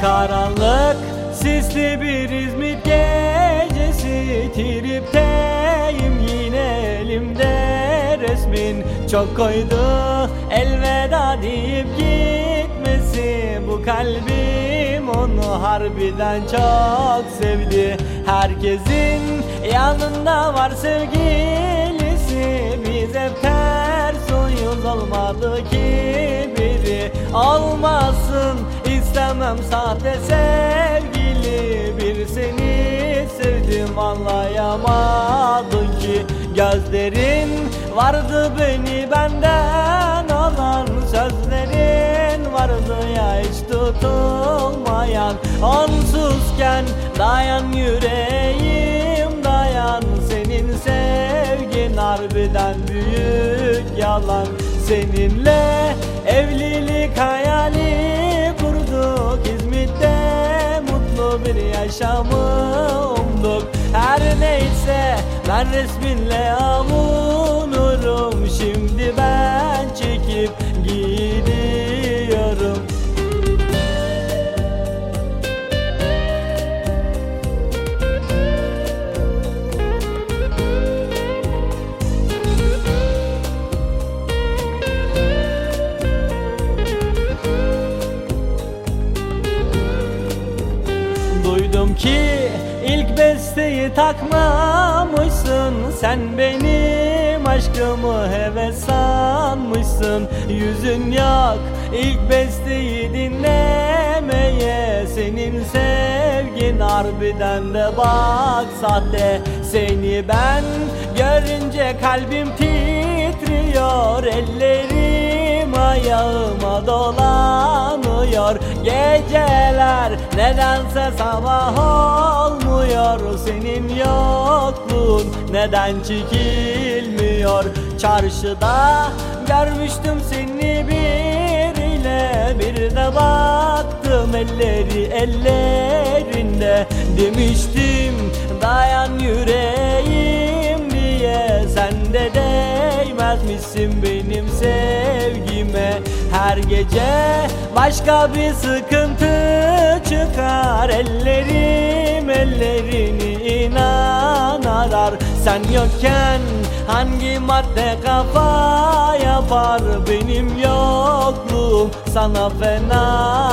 Karanlık sisli bir İzmit gecesi. Tripteyim yine elimde resmin. Çok koydu elveda deyip gitmesi. Bu kalbim onu harbiden çok sevdi. Herkesin yanında var sevgilisi istemem sahte sevgili Bir seni sevdim anlayamadın ki. Gözlerin vardı beni benden alan Sözlerin vardı ya hiç tutulmayan. Onsuzken dayan yüreğim dayan Senin sevgin harbiden büyük yalan. Seninle evlilik hayali mutlu bir yaşamı umduk Her neyse ben resminle avunurum Duydum ki ilk besteyi takmamışsın. Sen benim aşkımı heves sanmışsın. Yüzün yok ilk besteyi dinlemeye. Senin sevgin harbiden de bak sahte Seni ben görünce kalbim titriyor. Ellerim ayağıma dolanıyor. Geceler nedense sabah olmuyor Senin yokluğun. Neden çekilmiyor? Çarşıda görmüştüm seni biriyle. Bir de baktım elleri ellerinde. Demiştim dayan yüreğim diye. Sen de değmezmişsin benim sevgime? Her gece başka bir sıkıntı çıkar Ellerim ellerini inan arar. Sen yokken hangi madde kafa yapar Benim yokluğum sana fena